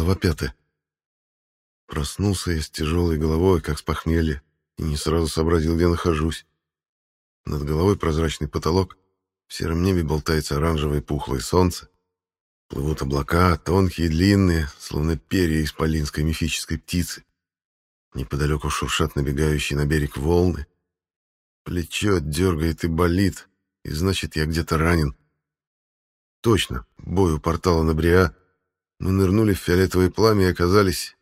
Глава пятая. Проснулся я с тяжелой головой, как с похмелья, и не сразу сообразил, где нахожусь. Над головой прозрачный потолок, в сером небе болтается оранжевое пухлое солнце. Плывут облака, тонкие и длинные, словно перья исполинской мифической птицы. Неподалеку шуршат набегающие на берег волны. Плечо дергает и болит, и значит, я где-то ранен. Точно, бой у портала на Бриа. Мы нырнули в фиолетовое пламя и оказались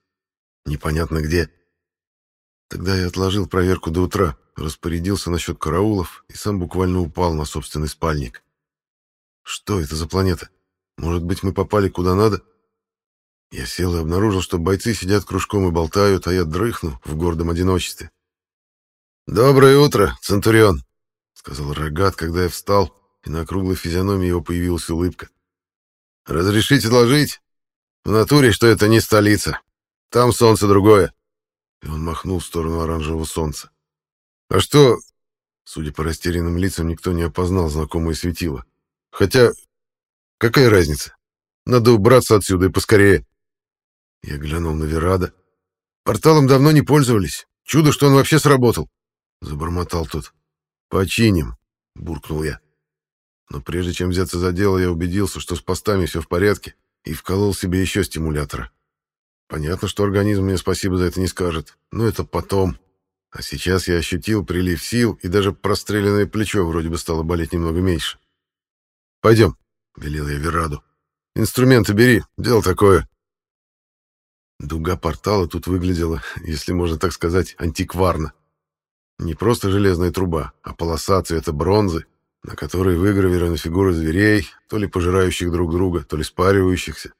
непонятно где. Тогда я отложил проверку до утра, распорядился насчет караулов и сам буквально упал на собственный спальник. Что это за планета? Может быть, мы попали куда надо? Я сел и обнаружил, что бойцы сидят кружком и болтают, а я дрыхну в гордом одиночестве. «Доброе утро, Центурион», — сказал Рогат, когда я встал, и на круглой физиономии его появилась улыбка. «Разрешите доложить? В натуре, что это не столица. Там солнце другое». И он махнул в сторону оранжевого солнца. «А что...» Судя по растерянным лицам, никто не опознал знакомое светило. «Хотя... Какая разница? Надо убраться отсюда и поскорее». Я глянул на Верада. «Порталом давно не пользовались. Чудо, что он вообще сработал», — забормотал тот. «Починим», — буркнул я. Но прежде чем взяться за дело, я убедился, что с постами все в порядке, и вколол себе еще стимулятора. Понятно, что организм мне спасибо за это не скажет, но это потом. А сейчас я ощутил прилив сил, и даже простреленное плечо вроде бы стало болеть немного меньше. «Пойдем», — велел я Вераду. «Инструменты бери, дело такое». Дуга портала тут выглядела, если можно так сказать, антикварно. Не просто железная труба, а полоса цвета бронзы, на которой выгравированы фигуры зверей, то ли пожирающих друг друга, то ли спаривающихся,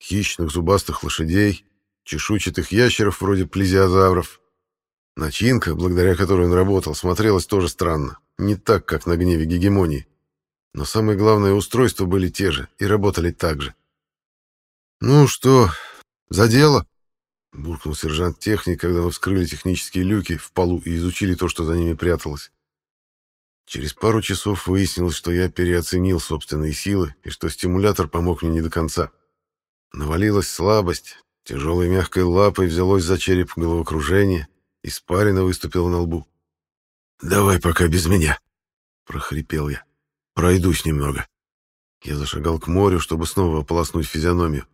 хищных зубастых лошадей, чешуйчатых ящеров вроде плезиозавров. Начинка, благодаря которой он работал, смотрелась тоже странно, не так, как на гневе гегемонии. Но самое главное, устройства были те же и работали так же. «Ну что, за дело?» — буркнул сержант-техник, когда мы вскрыли технические люки в полу и изучили то, что за ними пряталось. Через пару часов выяснилось, что я переоценил собственные силы и что стимулятор помог мне не до конца. Навалилась слабость, тяжелой мягкой лапой взялось за череп головокружение, испарина выступила на лбу. «Давай пока без меня», — прохрипел я. «Пройдусь немного». Я зашагал к морю, чтобы снова ополоснуть физиономию.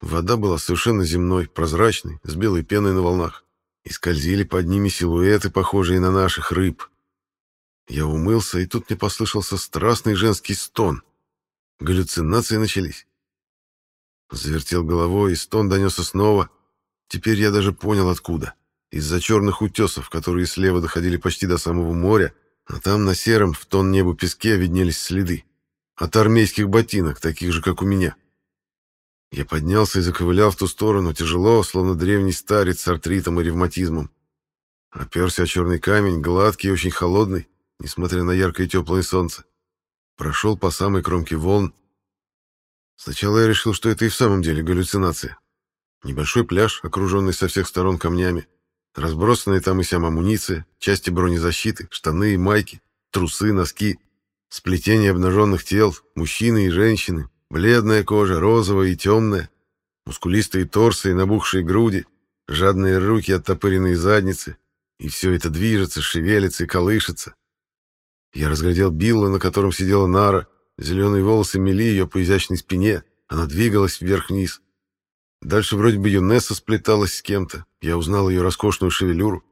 Вода была совершенно земной, прозрачной, с белой пеной на волнах, и скользили под ними силуэты, похожие на наших рыб. Я умылся, и тут мне послышался страстный женский стон. Галлюцинации начались. Завертел головой, и стон донесся снова. Теперь я даже понял, откуда. Из-за черных утесов, которые слева доходили почти до самого моря, а там на сером, в тон небу песке виднелись следы. От армейских ботинок, таких же, как у меня. Я поднялся и заковылял в ту сторону, тяжело, словно древний старец с артритом и ревматизмом. Оперся о черный камень, гладкий и очень холодный несмотря на яркое и теплое солнце. Прошел по самой кромке волн. Сначала я решил, что это и в самом деле галлюцинация. Небольшой пляж, окруженный со всех сторон камнями, разбросанные там и сям амуниция, части бронезащиты, штаны и майки, трусы, носки, сплетение обнаженных тел, мужчины и женщины, бледная кожа, розовая и темная, мускулистые торсы и набухшие груди, жадные руки, оттопыренные задницы, и все это движется, шевелится и колышется. Я разглядел Билла, на котором сидела Нара. Зеленые волосы мели ее по изящной спине. Она двигалась вверх-вниз. Дальше вроде бы Юнесса сплеталась с кем-то. Я узнал ее роскошную шевелюру.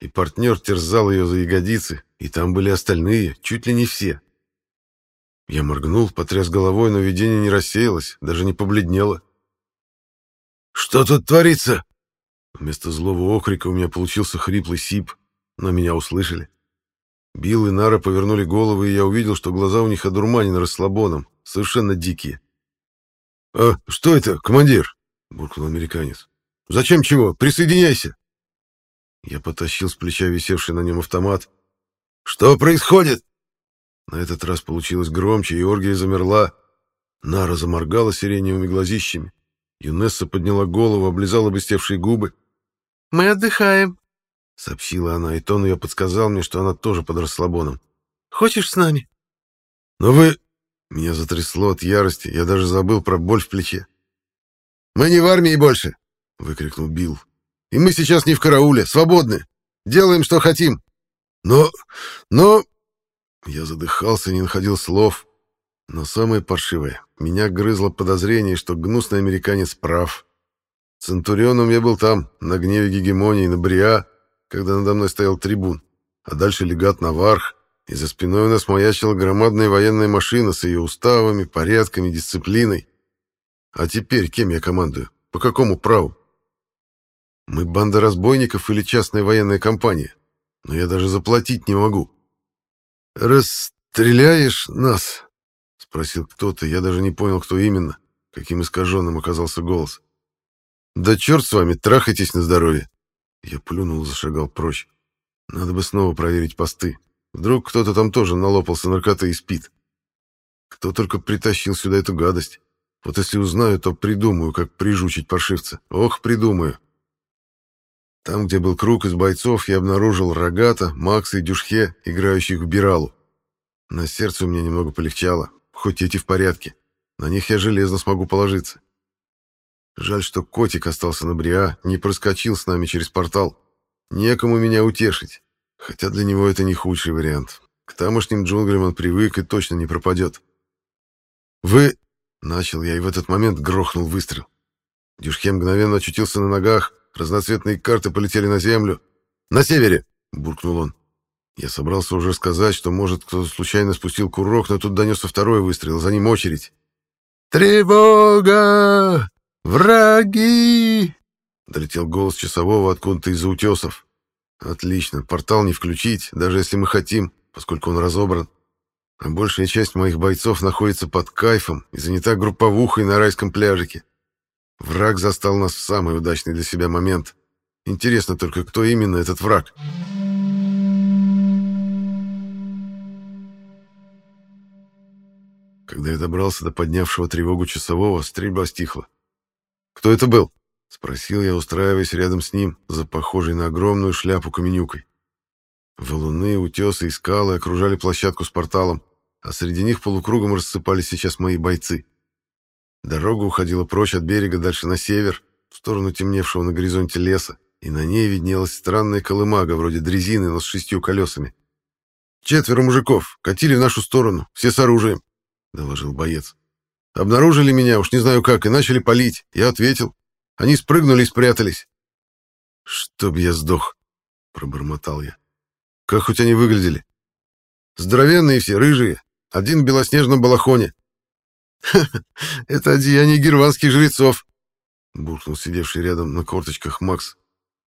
И партнер терзал ее за ягодицы. И там были остальные, чуть ли не все. Я моргнул, потряс головой, но видение не рассеялось, даже не побледнело. «Что тут творится?» Вместо злого окрика у меня получился хриплый сип, но меня услышали. Билл и Нара повернули головы, и я увидел, что глаза у них одурманены расслабоном, совершенно дикие. «А что это, командир?» — буркнул американец. «Зачем чего? Присоединяйся!» Я потащил с плеча висевший на нем автомат. «Что происходит?» На этот раз получилось громче, и оргия замерла. Нара заморгала сиреневыми глазищами. Юнесса подняла голову, облизала блестевшие губы. «Мы отдыхаем», — сообщила она, и тон ее подсказал мне, что она тоже под расслабоном. «Хочешь с нами?» «Но вы...» Меня затрясло от ярости, я даже забыл про боль в плече. Мы не в армии больше!» — выкрикнул Билл. «И мы сейчас не в карауле, свободны. Делаем, что хотим. Но... но...» Я задыхался и не находил слов. Но самое паршивое, меня грызло подозрение, что гнусный американец прав. Центурионом я был там, на гневе гегемонии, на Бриа, когда надо мной стоял трибун, а дальше легат Наварх, и за спиной у нас маячила громадная военная машина с ее уставами, порядками, дисциплиной. А теперь кем я командую? По какому праву? Мы банда разбойников или частная военная компания? Но я даже заплатить не могу. «Расстреляешь нас?» — спросил кто-то, я даже не понял, кто именно, каким искаженным оказался голос. «Да черт с вами, трахайтесь на здоровье!» Я плюнул и зашагал прочь. Надо бы снова проверить посты. Вдруг кто-то там тоже налопался наркоты и спит. Кто только притащил сюда эту гадость. Вот если узнаю, то придумаю, как прижучить паршивца. Ох, придумаю. Там, где был круг из бойцов, я обнаружил Рогата, Макса и Дюшхе, играющих в Биралу. На сердце у меня немного полегчало, хоть эти в порядке. На них я железно смогу положиться. Жаль, что котик остался на Бриа, не проскочил с нами через портал. Некому меня утешить. Хотя для него это не худший вариант. К тамошним джунглям он привык и точно не пропадет. «Вы...» — начал я, и в этот момент грохнул выстрел. Дюшке мгновенно очутился на ногах, разноцветные карты полетели на землю. «На севере!» — буркнул он. Я собрался уже сказать, что, может, кто-то случайно спустил курок, но тут донесся второй выстрел, за ним очередь. «Тревога! Враги!» — долетел голос часового откуда-то из-за утесов. «Отлично, портал не включить, даже если мы хотим, поскольку он разобран. А большая часть моих бойцов находится под кайфом и занята групповухой на райском пляжике. Враг застал нас в самый удачный для себя момент. Интересно только, кто именно этот враг?» Когда я добрался до поднявшего тревогу часового, стрельба стихла. «Кто это был?» — спросил я, устраиваясь рядом с ним, за похожей на огромную шляпу каменюкой. Валуны, утесы и скалы окружали площадку с порталом, а среди них полукругом рассыпались сейчас мои бойцы. Дорога уходила прочь от берега дальше на север, в сторону темневшего на горизонте леса, и на ней виднелась странная колымага, вроде дрезины, но с шестью колесами. «Четверо мужиков, катили в нашу сторону, все с оружием», — доложил боец. «Обнаружили меня, уж не знаю как, и начали палить. Я ответил. Они спрыгнули и спрятались». «Чтоб я сдох», — пробормотал я. «Как хоть они выглядели?» «Здоровенные все, рыжие, один в белоснежном балахоне». «Ха -ха, это одеяние германских жрецов», — буркнул сидевший рядом на корточках Макс.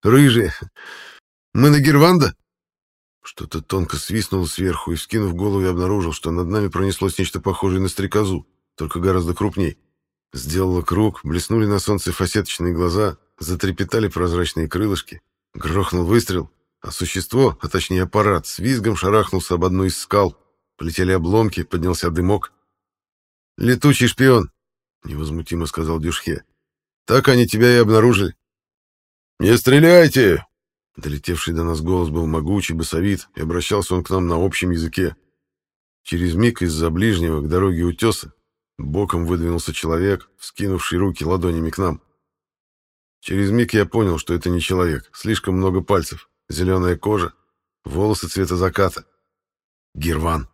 «Рыжие. Мы на Герванда?» Что-то тонко свистнуло сверху, и, вскинув голову, я обнаружил, что над нами пронеслось нечто похожее на стрекозу, только гораздо крупней. Сделала круг, блеснули на солнце фасеточные глаза, затрепетали прозрачные крылышки. Грохнул выстрел, а существо, а точнее аппарат, с визгом шарахнулся об одну из скал. Полетели обломки, поднялся дымок. «Летучий шпион!» — невозмутимо сказал Дюшхе. «Так они тебя и обнаружили». «Не стреляйте!» Долетевший до нас голос был могучий, басовит, и обращался он к нам на общем языке. Через миг из-за ближнего к дороге утеса боком выдвинулся человек, вскинувший руки ладонями к нам. Через миг я понял, что это не человек, слишком много пальцев, зеленая кожа, волосы цвета заката. Герван.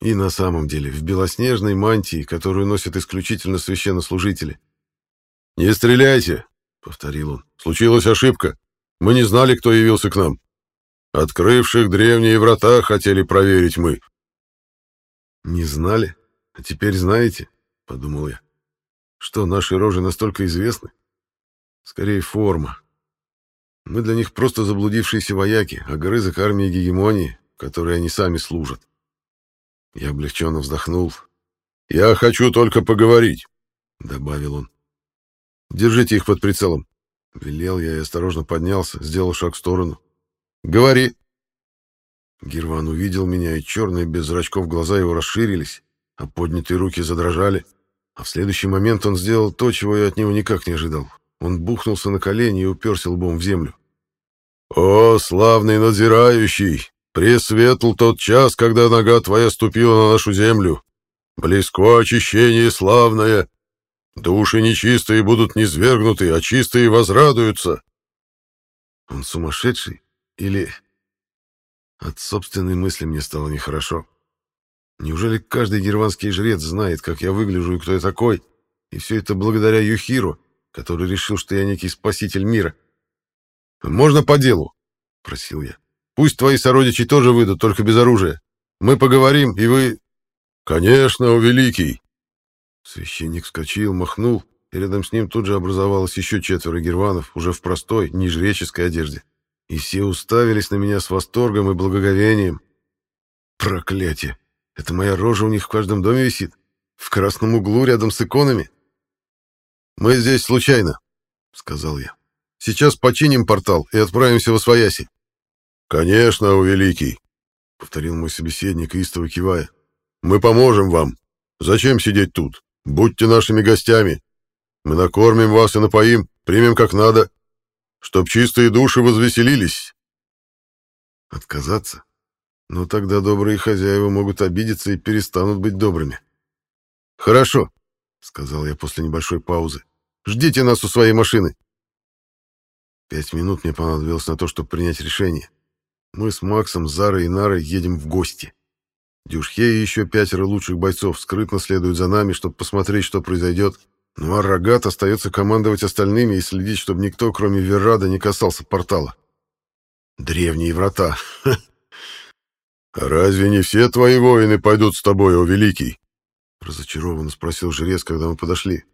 И на самом деле в белоснежной мантии, которую носят исключительно священнослужители. «Не стреляйте!» — повторил он. «Случилась ошибка. Мы не знали, кто явился к нам. Открывших древние врата хотели проверить мы. Не знали? А теперь знаете, подумал я. Что, наши рожи настолько известны? Скорее, форма. Мы для них просто заблудившиеся вояки, огрызок армии гегемонии, которой они сами служат. Я облегченно вздохнул. «Я хочу только поговорить», — добавил он. «Держите их под прицелом», Велел я и осторожно поднялся, сделал шаг в сторону. «Говори!» Герван увидел меня, и черные без зрачков глаза его расширились, а поднятые руки задрожали. А в следующий момент он сделал то, чего я от него никак не ожидал. Он бухнулся на колени и уперся лбом в землю. «О, славный надзирающий! Пресветл тот час, когда нога твоя ступила на нашу землю! Близко очищение славное! Души нечистые будут низвергнуты, а чистые возрадуются. Он сумасшедший? Или... От собственной мысли мне стало нехорошо. Неужели каждый германский жрец знает, как я выгляжу и кто я такой? И все это благодаря Юхиру, который решил, что я некий спаситель мира. «Можно по делу?» — просил я. «Пусть твои сородичи тоже выйдут, только без оружия. Мы поговорим, и вы...» «Конечно, о великий!» Священник вскочил, махнул, и рядом с ним тут же образовалось еще четверо герванов, уже в простой, нижреческой одежде. И все уставились на меня с восторгом и благоговением. Проклятие! Это моя рожа у них в каждом доме висит? В красном углу рядом с иконами? «Мы здесь случайно», — сказал я. «Сейчас починим портал и отправимся в Освояси». «Конечно, о великий», — повторил мой собеседник, истово кивая. «Мы поможем вам. Зачем сидеть тут? Будьте нашими гостями. Мы накормим вас и напоим, примем как надо, чтоб чистые души возвеселились. Отказаться? Но тогда добрые хозяева могут обидеться и перестанут быть добрыми. Хорошо, сказал я после небольшой паузы. Ждите нас у своей машины. Пять минут мне понадобилось на то, чтобы принять решение. Мы с Максом, Зарой и Нарой едем в гости. Дюшхе и еще пятеро лучших бойцов скрытно следуют за нами, чтобы посмотреть, что произойдет. Ну а Рогат остается командовать остальными и следить, чтобы никто, кроме Веррада, не касался портала. Древние врата. «Разве не все твои воины пойдут с тобой, о великий?» Разочарованно спросил жрец, когда мы подошли.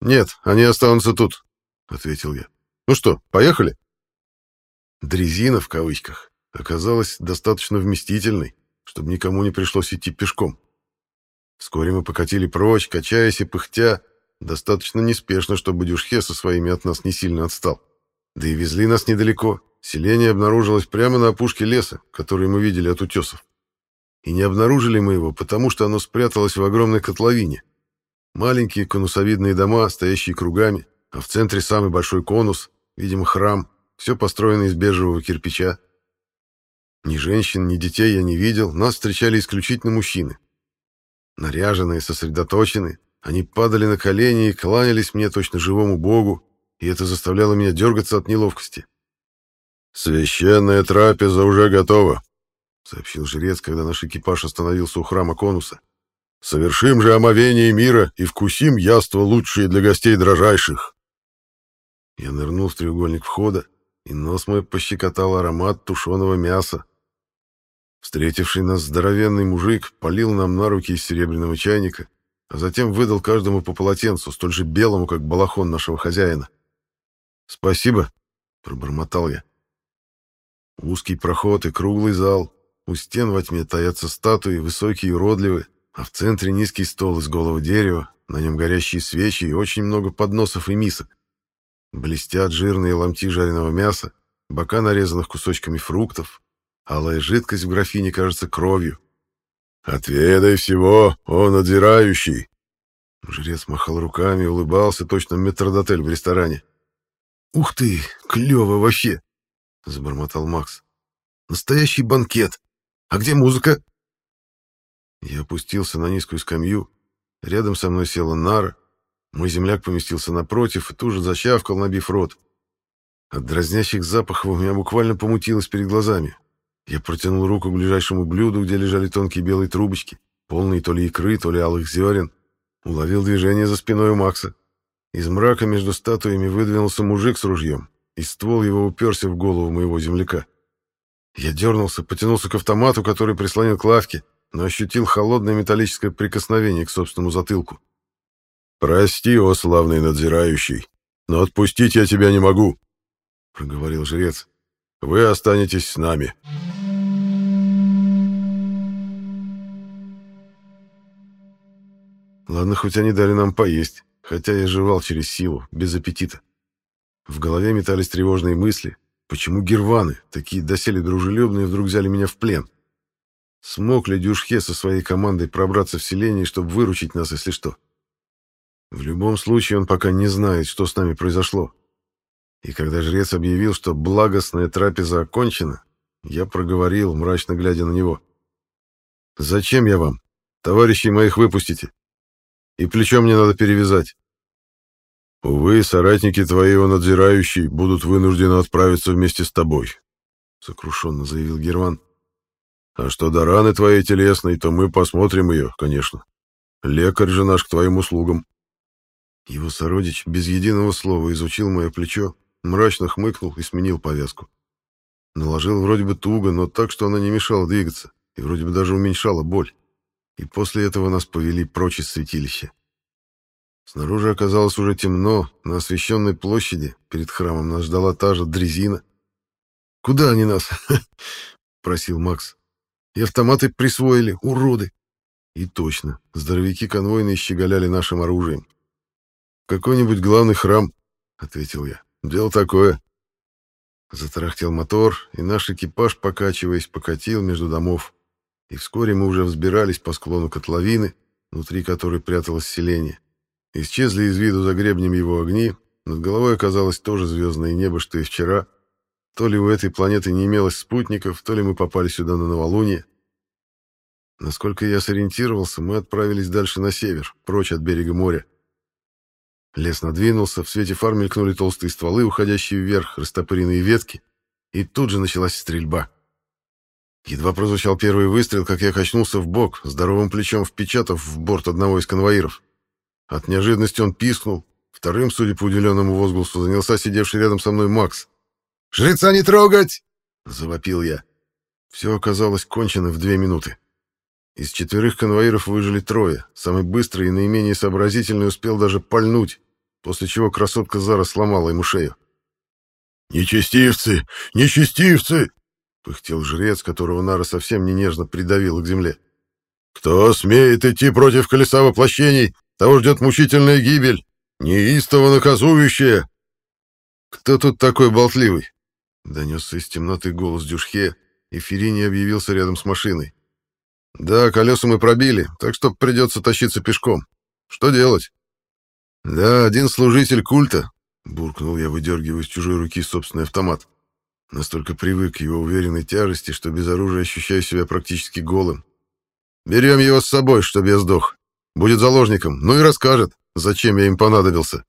«Нет, они останутся тут», — ответил я. «Ну что, поехали?» Дрезина, в кавычках, оказалась достаточно вместительной, чтобы никому не пришлось идти пешком. Вскоре мы покатили прочь, качаясь и пыхтя, достаточно неспешно, чтобы Дюшхе со своими от нас не сильно отстал. Да и везли нас недалеко. Селение обнаружилось прямо на опушке леса, который мы видели от утесов. И не обнаружили мы его, потому что оно спряталось в огромной котловине. Маленькие конусовидные дома, стоящие кругами, а в центре самый большой конус, видимо, храм, все построено из бежевого кирпича. Ни женщин, ни детей я не видел, нас встречали исключительно мужчины. Наряженные, сосредоточенные, они падали на колени и кланялись мне точно живому богу, и это заставляло меня дергаться от неловкости. «Священная трапеза уже готова», — сообщил жрец, когда наш экипаж остановился у храма конуса. «Совершим же омовение мира и вкусим яство лучшие для гостей дрожайших». Я нырнул в треугольник входа, и нос мой пощекотал аромат тушеного мяса, Встретивший нас здоровенный мужик полил нам на руки из серебряного чайника, а затем выдал каждому по полотенцу, столь же белому, как балахон нашего хозяина. «Спасибо», — пробормотал я. Узкий проход и круглый зал. У стен во тьме таятся статуи, высокие и уродливые, а в центре низкий стол из голого дерева, на нем горящие свечи и очень много подносов и мисок. Блестят жирные ломти жареного мяса, бока нарезанных кусочками фруктов, Алая жидкость в графине кажется кровью. «Отведай всего, о надзирающий!» Жрец махал руками, улыбался, точно метродотель в ресторане. «Ух ты, клево вообще!» — забормотал Макс. «Настоящий банкет! А где музыка?» Я опустился на низкую скамью. Рядом со мной села Нара. Мой земляк поместился напротив и тут же зачавкал, набив рот. От дразнящих запахов у меня буквально помутилось перед глазами. Я протянул руку к ближайшему блюду, где лежали тонкие белые трубочки, полные то ли икры, то ли алых зерен. Уловил движение за спиной у Макса. Из мрака между статуями выдвинулся мужик с ружьем, и ствол его уперся в голову моего земляка. Я дернулся, потянулся к автомату, который прислонил к лавке, но ощутил холодное металлическое прикосновение к собственному затылку. «Прости, о славный надзирающий, но отпустить я тебя не могу», — проговорил жрец. «Вы останетесь с нами». Ладно, хоть они дали нам поесть, хотя я жевал через силу, без аппетита. В голове метались тревожные мысли. Почему герваны, такие доселе дружелюбные, вдруг взяли меня в плен? Смог ли Дюшхе со своей командой пробраться в селение, чтобы выручить нас, если что? В любом случае, он пока не знает, что с нами произошло. И когда жрец объявил, что благостная трапеза окончена, я проговорил, мрачно глядя на него. «Зачем я вам? Товарищей моих выпустите. И плечо мне надо перевязать. Увы, соратники твоего надзирающий будут вынуждены отправиться вместе с тобой, сокрушенно заявил Герман. А что до раны твоей телесной, то мы посмотрим ее, конечно. Лекарь же наш к твоим услугам. Его сородич без единого слова изучил мое плечо, мрачно хмыкнул и сменил повязку. Наложил вроде бы туго, но так, что она не мешала двигаться, и вроде бы даже уменьшала боль. И после этого нас повели прочь из святилища. Снаружи оказалось уже темно, на освещенной площади перед храмом нас ждала та же дрезина. «Куда они нас?» — просил Макс. «И автоматы присвоили, уроды!» И точно, здоровяки конвойные щеголяли нашим оружием. «Какой-нибудь главный храм», — ответил я. «Дело такое». Затарахтел мотор, и наш экипаж, покачиваясь, покатил между домов. И вскоре мы уже взбирались по склону котловины, внутри которой пряталось селение. Исчезли из виду за гребнем его огни, над головой оказалось то же звездное небо, что и вчера. То ли у этой планеты не имелось спутников, то ли мы попали сюда на новолуние. Насколько я сориентировался, мы отправились дальше на север, прочь от берега моря. Лес надвинулся, в свете фар мелькнули толстые стволы, уходящие вверх, растопыренные ветки, и тут же началась стрельба. Едва прозвучал первый выстрел, как я качнулся в бок, здоровым плечом впечатав в борт одного из конвоиров. От неожиданности он пискнул. Вторым, судя по удивленному возгласу, занялся сидевший рядом со мной Макс. «Жреца не трогать!» — завопил я. Все оказалось кончено в две минуты. Из четверых конвоиров выжили трое. Самый быстрый и наименее сообразительный успел даже пальнуть, после чего красотка Зара сломала ему шею. «Нечестивцы! Нечестивцы!» — пыхтел жрец, которого Нара совсем не нежно придавила к земле. «Кто смеет идти против колеса воплощений, того ждет мучительная гибель, неистово наказующая!» «Кто тут такой болтливый?» — донесся из темноты голос Дюшхе, и Ферини объявился рядом с машиной. «Да, колеса мы пробили, так что придется тащиться пешком. Что делать?» «Да, один служитель культа», — буркнул я, выдергивая из чужой руки собственный автомат. Настолько привык к его уверенной тяжести, что без оружия ощущаю себя практически голым. «Берем его с собой, чтобы я сдох. Будет заложником, ну и расскажет, зачем я им понадобился».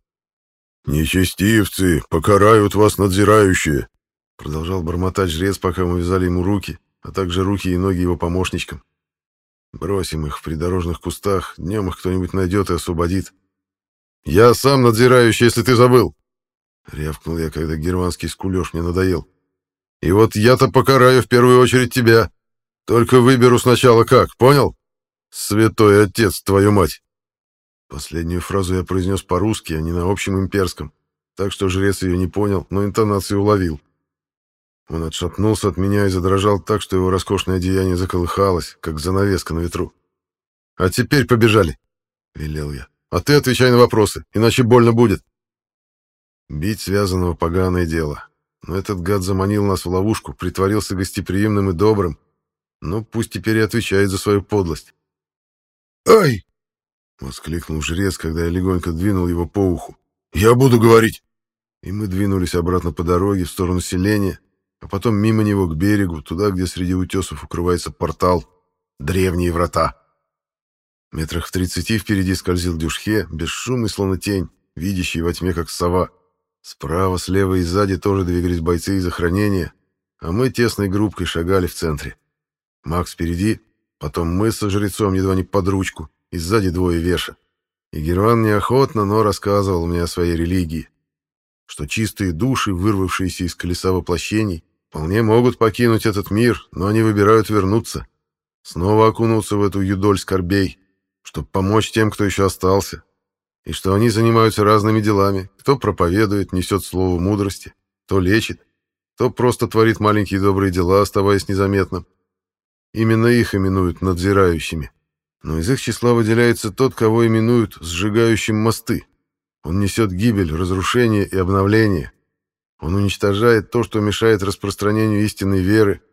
«Нечестивцы, покарают вас надзирающие», — продолжал бормотать жрец, пока мы вязали ему руки, а также руки и ноги его помощничкам. «Бросим их в придорожных кустах, днем их кто-нибудь найдет и освободит». «Я сам надзирающий, если ты забыл!» — рявкнул я, когда германский скулёж мне надоел. «И вот я-то покараю в первую очередь тебя. Только выберу сначала как, понял? Святой отец, твою мать!» Последнюю фразу я произнес по-русски, а не на общем имперском, так что жрец ее не понял, но интонацию уловил. Он отшатнулся от меня и задрожал так, что его роскошное одеяние заколыхалось, как занавеска на ветру. «А теперь побежали!» — велел я. «А ты отвечай на вопросы, иначе больно будет!» Бить связанного поганое дело. Но этот гад заманил нас в ловушку, притворился гостеприимным и добрым. Ну, пусть теперь и отвечает за свою подлость. «Ай!» — воскликнул жрец, когда я легонько двинул его по уху. «Я буду говорить!» И мы двинулись обратно по дороге в сторону селения, а потом мимо него к берегу, туда, где среди утесов укрывается портал, древние врата. Метрах в тридцати впереди скользил Дюшхе, бесшумный, словно тень, видящий во тьме, как сова. Справа, слева и сзади тоже двигались бойцы из охранения, а мы тесной группкой шагали в центре. Макс впереди, потом мы со жрецом едва не под ручку, и сзади двое веша. И Герман неохотно, но рассказывал мне о своей религии, что чистые души, вырвавшиеся из колеса воплощений, вполне могут покинуть этот мир, но они выбирают вернуться, снова окунуться в эту юдоль скорбей, чтобы помочь тем, кто еще остался, и что они занимаются разными делами, кто проповедует, несет слово мудрости, кто лечит, кто просто творит маленькие добрые дела, оставаясь незаметным. Именно их именуют надзирающими. Но из их числа выделяется тот, кого именуют сжигающим мосты. Он несет гибель, разрушение и обновление. Он уничтожает то, что мешает распространению истинной веры,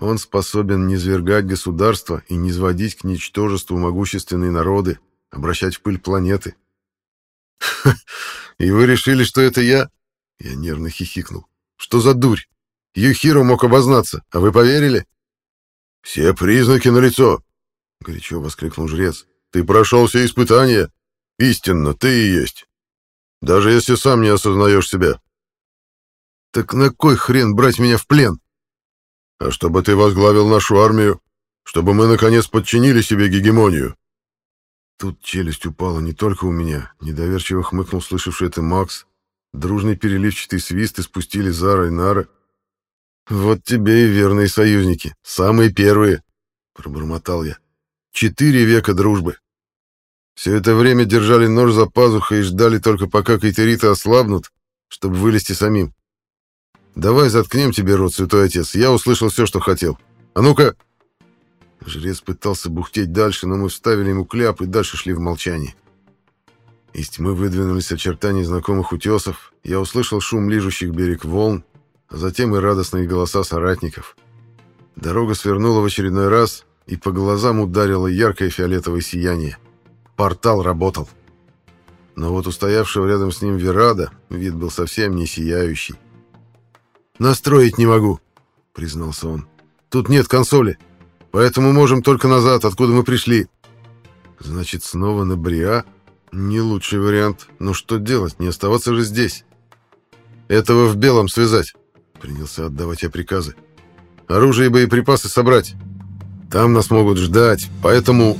он способен низвергать государства и низводить к ничтожеству могущественные народы, обращать в пыль планеты. «И вы решили, что это я?» Я нервно хихикнул. «Что за дурь? Юхиро мог обознаться, а вы поверили?» «Все признаки налицо!» — горячо воскликнул жрец. «Ты прошел все испытания. Истинно, ты и есть. Даже если сам не осознаешь себя. Так на кой хрен брать меня в плен? А чтобы ты возглавил нашу армию, чтобы мы, наконец, подчинили себе гегемонию. Тут челюсть упала не только у меня. Недоверчиво хмыкнул слышавший это Макс. Дружный переливчатый свист испустили Зара и Нара. «Вот тебе и верные союзники. Самые первые», — пробормотал я. «Четыре века дружбы. Все это время держали нож за пазухой и ждали только пока кайтериты ослабнут, чтобы вылезти самим. Давай заткнем тебе рот, святой отец. Я услышал все, что хотел. А ну-ка!» Жрец пытался бухтеть дальше, но мы вставили ему кляп и дальше шли в молчании. Из тьмы выдвинулись очертания знакомых утесов, я услышал шум лижущих берег волн, а затем и радостные голоса соратников. Дорога свернула в очередной раз, и по глазам ударило яркое фиолетовое сияние. Портал работал. Но вот устоявшего рядом с ним Верада вид был совсем не сияющий. «Настроить не могу», — признался он. «Тут нет консоли, поэтому можем только назад, откуда мы пришли». «Значит, снова на Бриа?» Не лучший вариант. Но что делать? Не оставаться же здесь. Этого в белом связать. Принялся отдавать я приказы. Оружие и боеприпасы собрать. Там нас могут ждать, поэтому